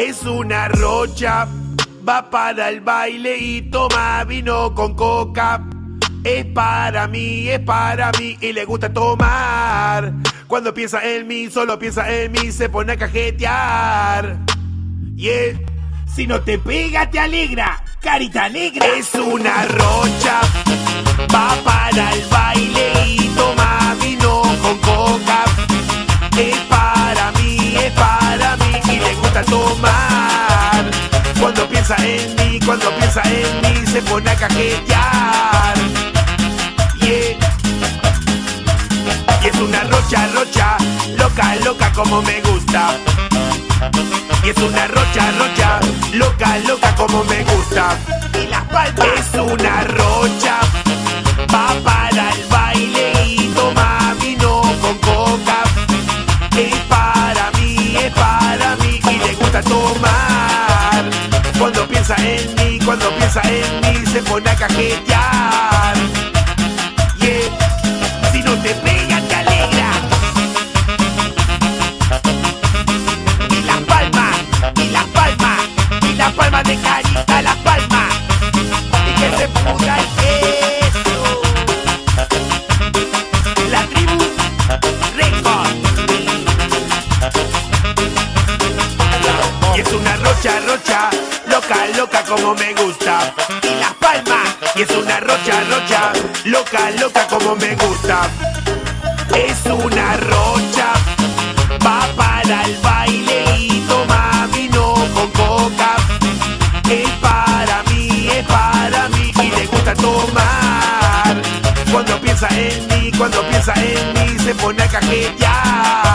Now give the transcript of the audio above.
Es una rocha, va para el baile y toma vino con coca. Es para mí, es para mí y le gusta tomar. Cuando piensa en mí, solo piensa en mí, se pone a cajetear. Y es, Si no te pega, te alegra. Carita negra. es una rocha, va para el baile cuando piensa en mí, se pone a cajetear. Yeah. Y es una rocha, rocha, loca, loca como me gusta. Y es una rocha, rocha, loca, loca como me gusta. Y las palmas. Es una rocha, va para el baile y toma vino con coca. Es para mí, es para mí y le gusta tomar. Piensa en mí, cuando piensa en mí, se pone a cajetear. Rocha, rocha, loca, loca como me gusta. Y las palmas. Y es una rocha, rocha, loca, loca como me gusta. Es una rocha, va para el baile y toma vino con coca. Es para mí, es para mí y le gusta tomar. Cuando piensa en mí, cuando piensa en mí, se pone a cajetear.